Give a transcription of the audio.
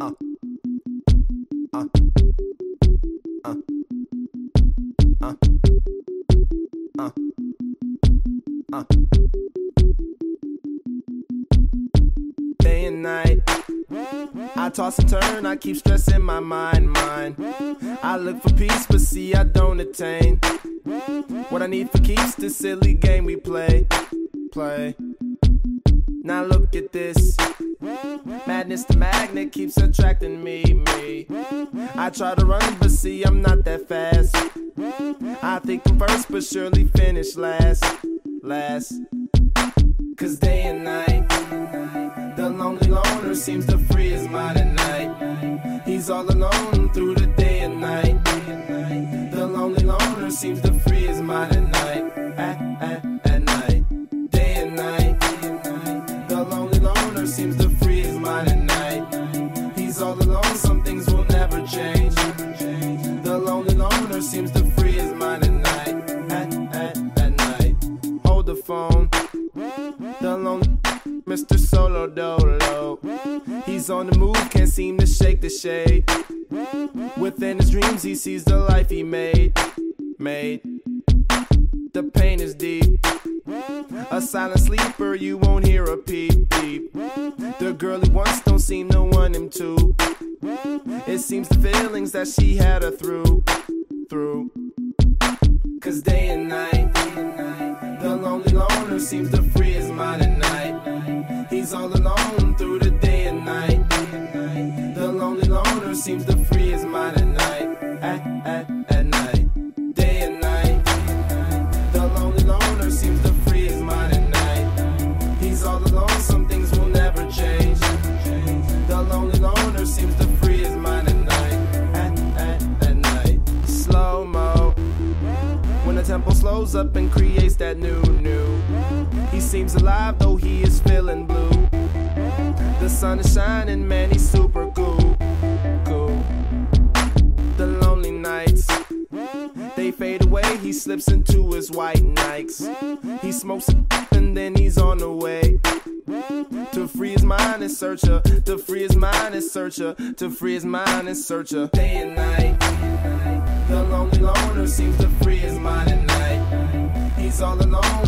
Uh. Uh. Uh. Uh. Uh. Uh. Day and night. I toss and turn, I keep stressing my mind, mind. I look for peace, but see, I don't attain. What I need for keeps this silly game we play, play. Now look at this. Madness, the magnet keeps attracting me, me. I try to run, but see, I'm not that fast. I think I'm first, but surely finish last, last. Cause day and night, the lonely loner seems to free his mind at night. He's all alone through the day and night. The lonely loner seems to seems to free his mind at night. He's all alone, some things will never change. The lonely loner seems to free his mind at night. At, at, at night. Hold the phone. The lonely Mr. Solo Dolo. He's on the move, can't seem to shake the shade. Within his dreams, he sees the life he made. Made. The pain is deep. A silent sleeper, you won't hear a peep peep. The girl he wants don't seem to want him to. It seems the feelings that she had her through, through. Cause day and night, the lonely loner seems to free his mind at night. He's all alone through the day and night. The lonely loner seems to tempo up and creates that new, new. He seems alive though he is feeling blue. The sun is shining, man, he's super cool. Cool. The lonely nights. They fade away, he slips into his white Nikes. He smokes and then he's on the way. To free his mind and searcher, to free his mind and searcher, to free his mind and searcher. Day and night. The lonely loner seems to free his mind all alone